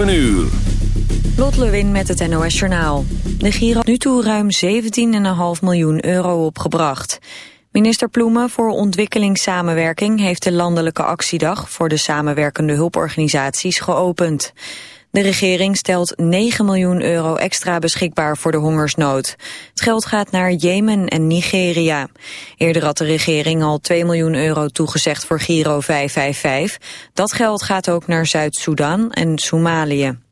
7 uur. Lot Lewin met het NOS Journaal. De Giro nu toe ruim 17,5 miljoen euro opgebracht. Minister Ploemen voor ontwikkelingssamenwerking heeft de landelijke actiedag voor de samenwerkende hulporganisaties geopend. De regering stelt 9 miljoen euro extra beschikbaar voor de hongersnood. Het geld gaat naar Jemen en Nigeria. Eerder had de regering al 2 miljoen euro toegezegd voor Giro 555. Dat geld gaat ook naar Zuid-Soedan en Somalië.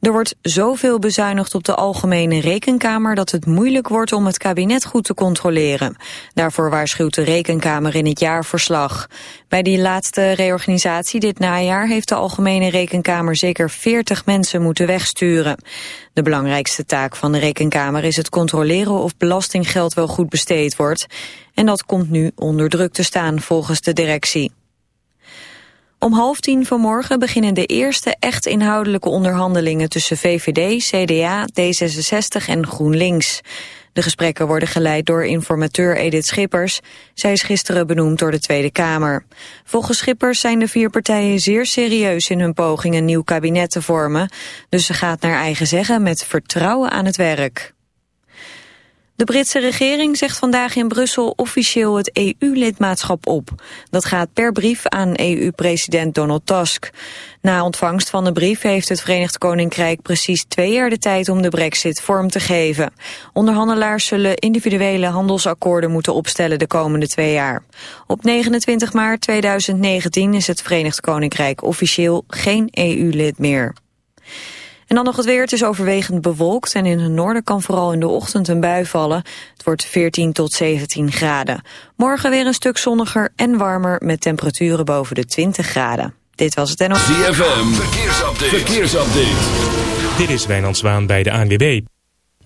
Er wordt zoveel bezuinigd op de Algemene Rekenkamer dat het moeilijk wordt om het kabinet goed te controleren. Daarvoor waarschuwt de Rekenkamer in het jaarverslag. Bij die laatste reorganisatie dit najaar heeft de Algemene Rekenkamer zeker 40 mensen moeten wegsturen. De belangrijkste taak van de Rekenkamer is het controleren of belastinggeld wel goed besteed wordt. En dat komt nu onder druk te staan volgens de directie. Om half tien vanmorgen beginnen de eerste echt inhoudelijke onderhandelingen tussen VVD, CDA, D66 en GroenLinks. De gesprekken worden geleid door informateur Edith Schippers. Zij is gisteren benoemd door de Tweede Kamer. Volgens Schippers zijn de vier partijen zeer serieus in hun poging een nieuw kabinet te vormen. Dus ze gaat naar eigen zeggen met vertrouwen aan het werk. De Britse regering zegt vandaag in Brussel officieel het EU-lidmaatschap op. Dat gaat per brief aan EU-president Donald Tusk. Na ontvangst van de brief heeft het Verenigd Koninkrijk precies twee jaar de tijd om de brexit vorm te geven. Onderhandelaars zullen individuele handelsakkoorden moeten opstellen de komende twee jaar. Op 29 maart 2019 is het Verenigd Koninkrijk officieel geen EU-lid meer. En dan nog het weer. Het is overwegend bewolkt en in het noorden kan vooral in de ochtend een bui vallen. Het wordt 14 tot 17 graden. Morgen weer een stuk zonniger en warmer met temperaturen boven de 20 graden. Dit was het en ZFM, verkeersupdate. verkeersupdate. Dit is Wijnand Zwaan bij de ANWB.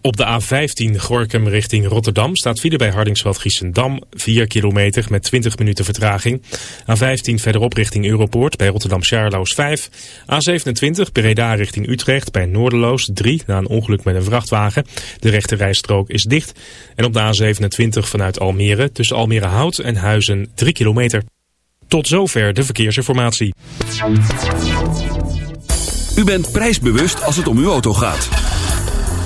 Op de A15 Gorkum richting Rotterdam staat file bij Hardingsveld Giessendam 4 kilometer met 20 minuten vertraging. A15 verderop richting Europoort bij Rotterdam Charloes 5. A27 Breda richting Utrecht bij Noorderloos 3 na een ongeluk met een vrachtwagen. De rechte rijstrook is dicht. En op de A27 vanuit Almere tussen Almere Hout en Huizen 3 kilometer. Tot zover de verkeersinformatie. U bent prijsbewust als het om uw auto gaat.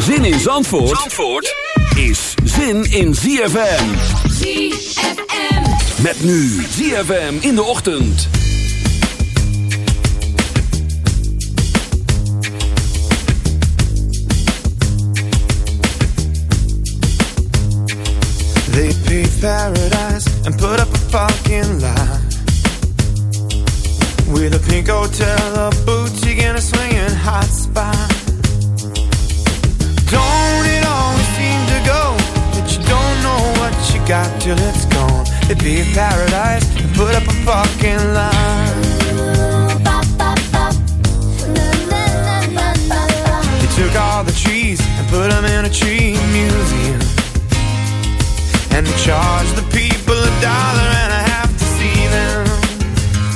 Zin in Zandvoort, Zandvoort is zin in ZFM. ZFM. Met nu ZFM in de ochtend. They paved paradise and put up a fucking lie. With a pink hotel, a boutique, and a swinging hot spot. Got till it's gone? They paved paradise and put up a fucking lie. They took all the trees and put them in a tree museum. And they charge the people a dollar and a half to see them.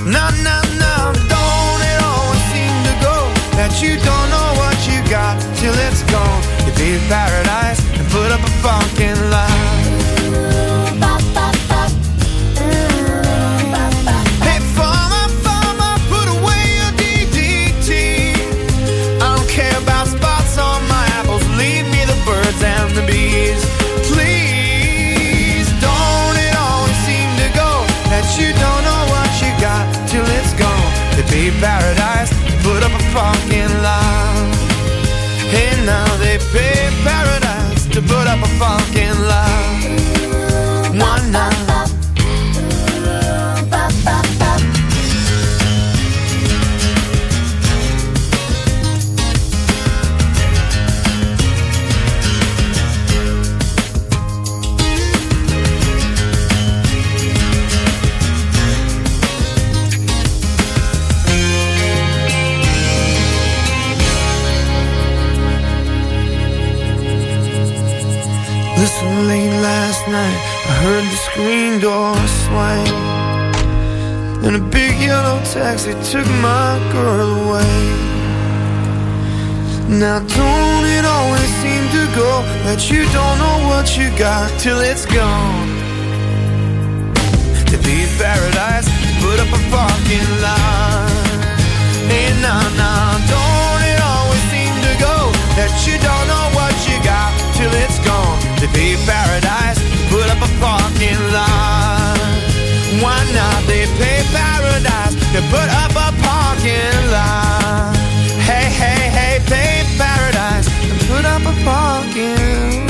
No, no, no, don't it always seem to go that you don't know what you got till it's gone? You paved paradise and put up a fucking lie. Paradise to put up a fucking And a big yellow taxi took my girl away. Now, don't it always seem to go that you don't know what you got till it's gone? To be paradise, to put up a parking lot. Hey, nah, nah, don't it always seem to go that you don't know what you got till it's gone? To be paradise, put up a parking lot. Why not? Pay paradise to put up a parking lot. Hey, hey, hey, pay paradise and put up a parking lot.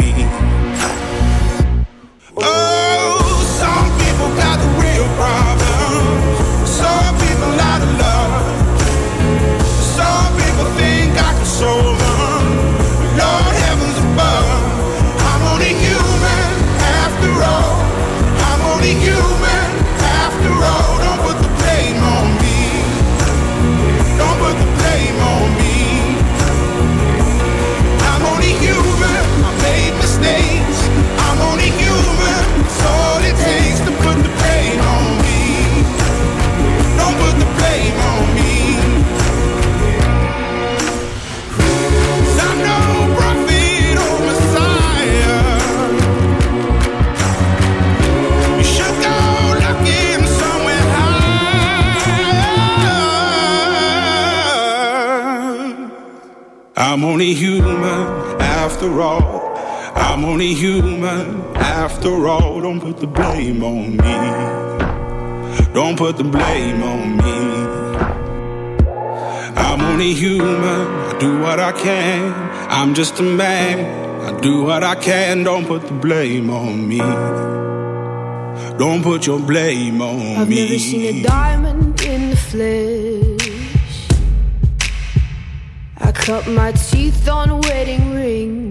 Think only human after all. Don't put the blame on me. Don't put the blame on me. I'm only human. I do what I can. I'm just a man. I do what I can. Don't put the blame on me. Don't put your blame on me. I've never seen a diamond in the flesh. I cut my teeth on a wedding rings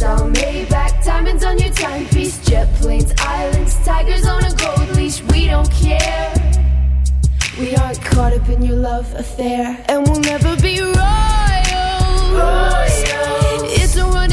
crystal, Maybach, diamonds on your timepiece, jet planes, islands, tigers on a gold leash. We don't care. We aren't caught up in your love affair, and we'll never be royals. It's a run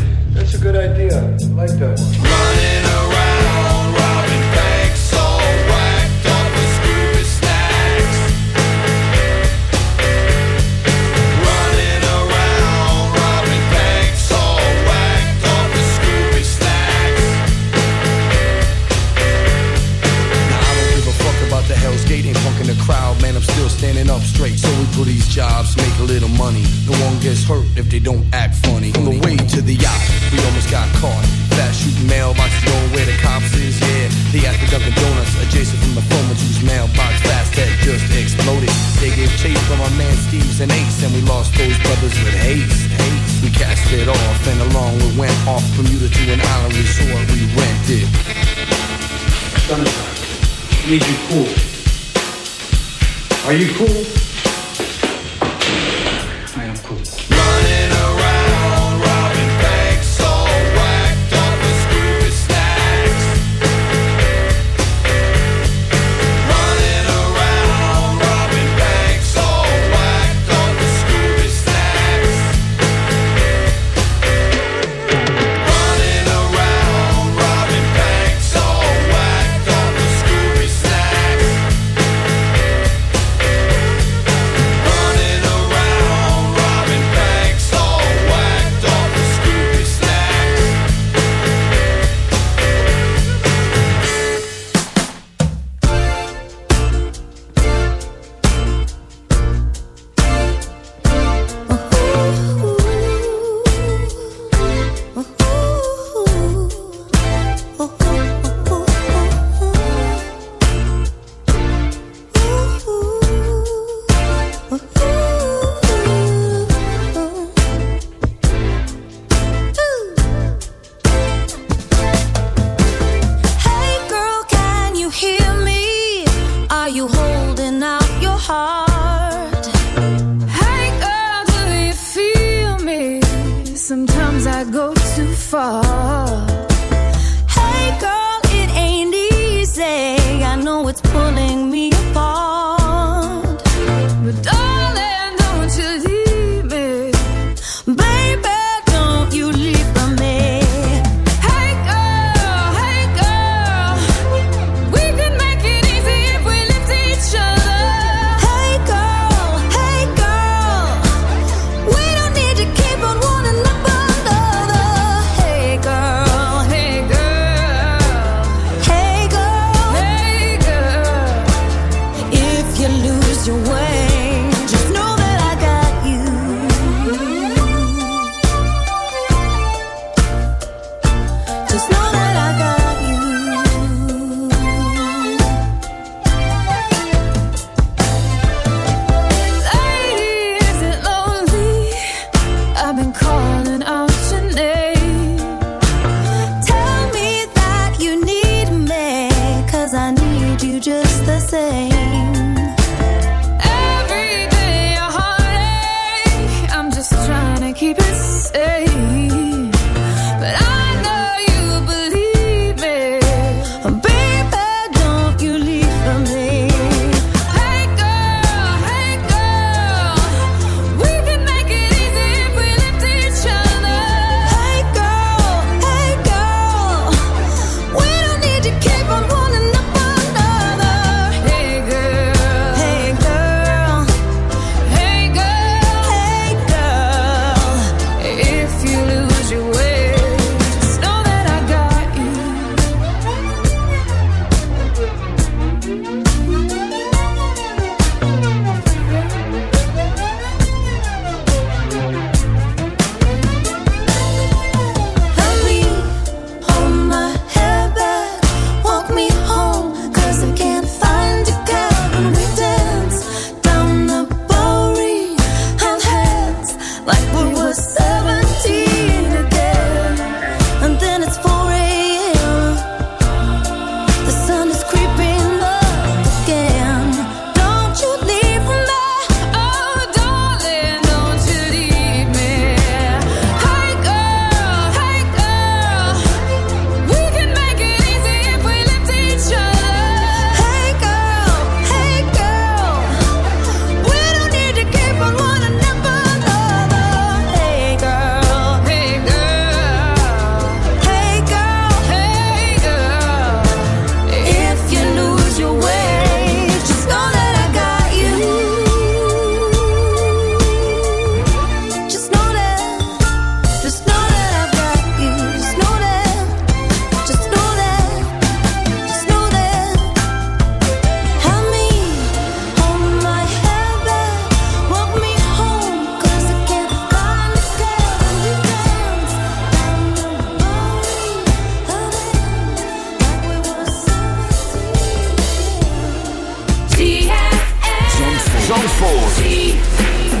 that's a good idea. I like that one. Running around, robbing banks, all whacked up with Scooby snacks. Running around, robbing banks, all whacked up with Scooby snacks. Now, I don't give a fuck about the Hell's Gate, ain't punking the crowd, man. I'm still standing up straight, so we do these jobs, make a little money. No one gets hurt if they don't act We went off Bermuda to an island resort. We rented. Sunshine, need you cool. Are you cool? Zandvoort.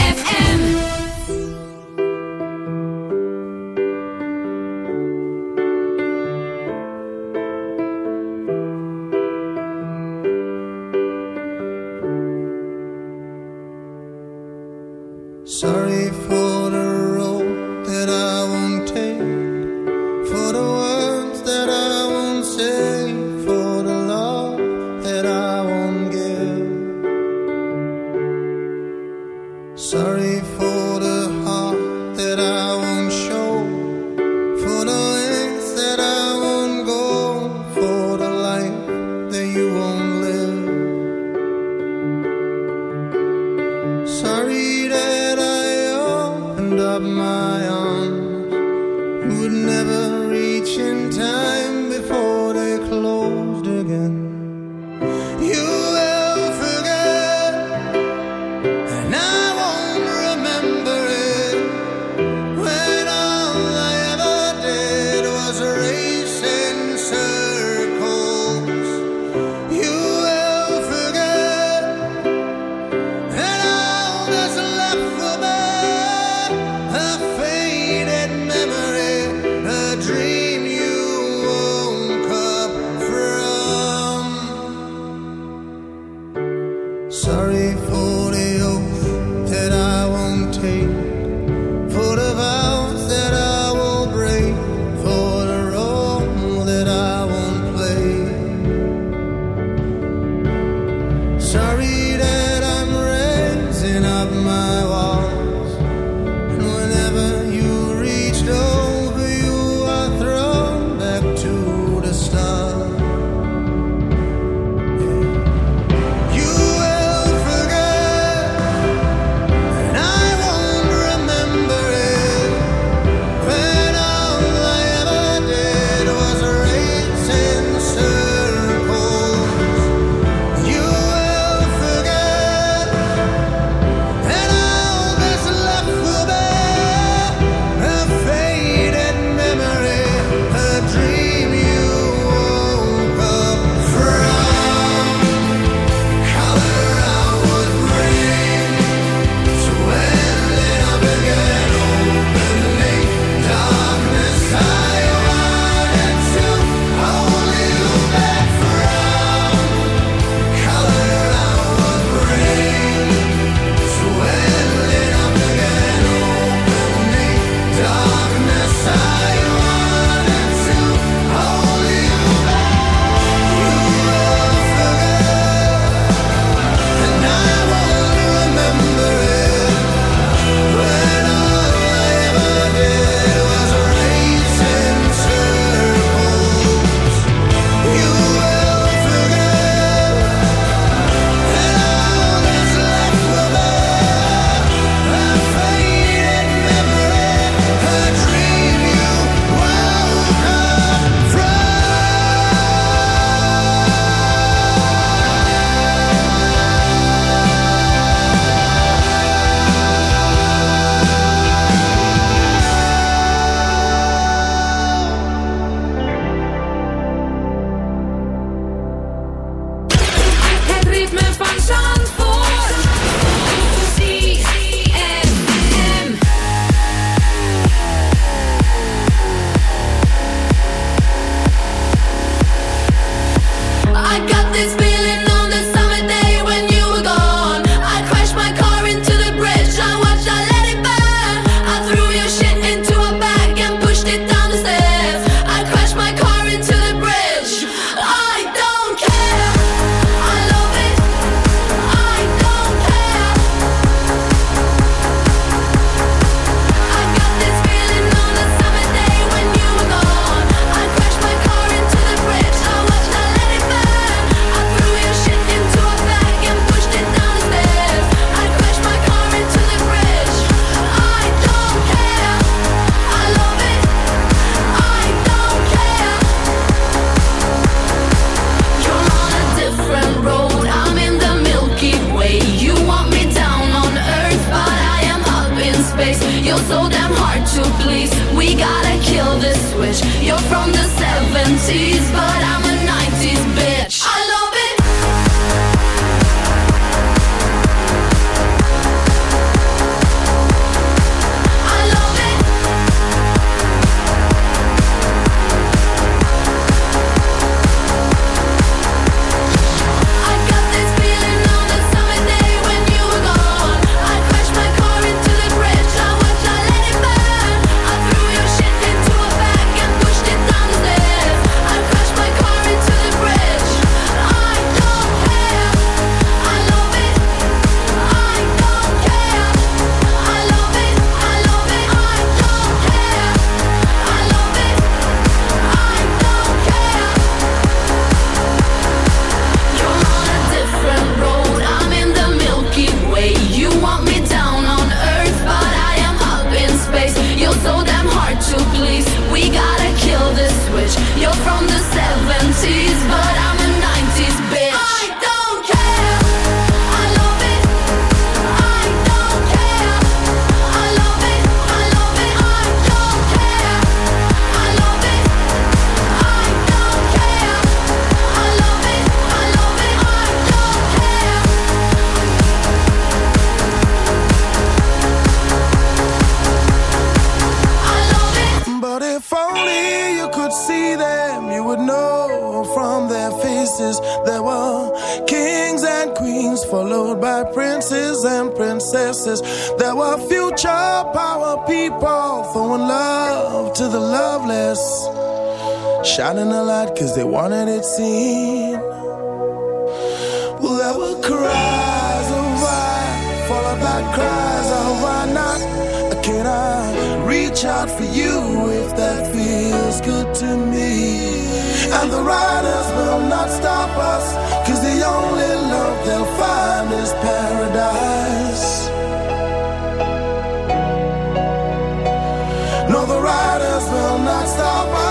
No, the riders will not stop us,